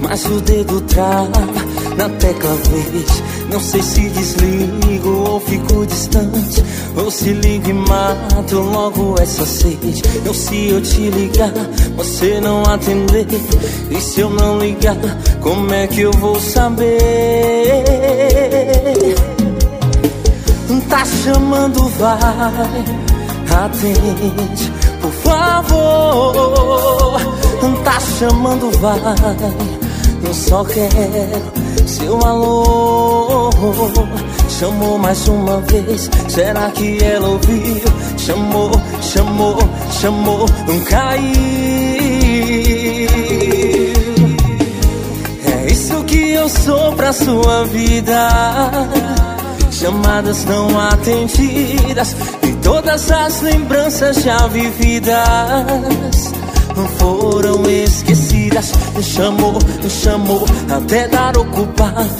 mas o dedo trava na tecla vez. Não sei se desligo ou fico distante, ou se ligo e mato logo essa sede. Ou se eu te ligar, você não atender, e se eu não ligar, como é que eu vou saber? Tá chamando, vai, atende, por favor. Tá chamando, vai, eu só quero seu alô. Chamou mais uma vez, será que ela ouviu? Chamou, chamou, chamou, não caiu. É isso que eu sou pra sua vida. Chamadas não atendidas e todas as lembranças já vividas foram. Me chamou, me chamou até dar ocupado.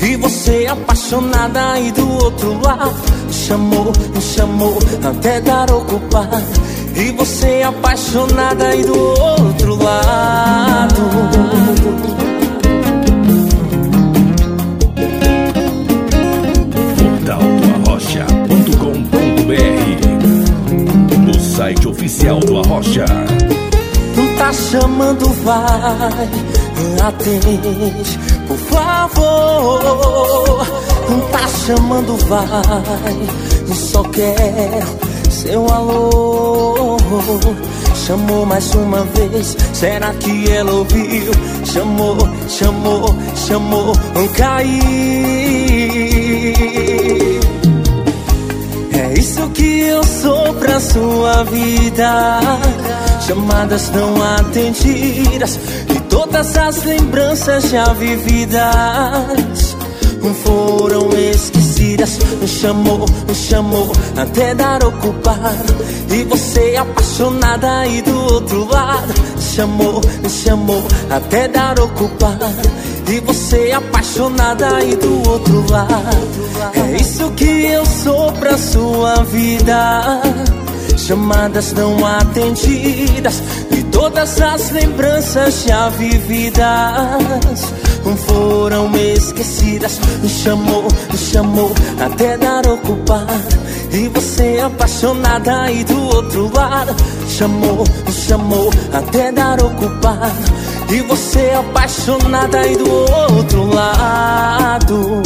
E você apaixonada aí do outro lado. Me chamou, me chamou até dar ocupado. E você apaixonada aí do outro lado. O site oficial do Arrocha tá chamando, vai, atende, por favor. Tá chamando, vai, só quero seu alô. Chamou mais uma vez, será que ela ouviu? Chamou, chamou, chamou, caiu. Isso que eu sou pra sua vida. Chamadas não atendidas e todas as lembranças já vividas. Foram esquecidas. Me chamou, me chamou até dar ocupado e você apaixonada aí do outro lado. Me chamou, me chamou até dar ocupado e você apaixonada aí do outro lado. É isso que eu sou pra sua vida chamadas não atendidas e todas as lembranças já vividas foram esquecidas. Me chamou, me chamou até dar ocupado e você apaixonada aí do outro lado. Chamou, chamou até dar ocupado e você apaixonada aí do outro lado.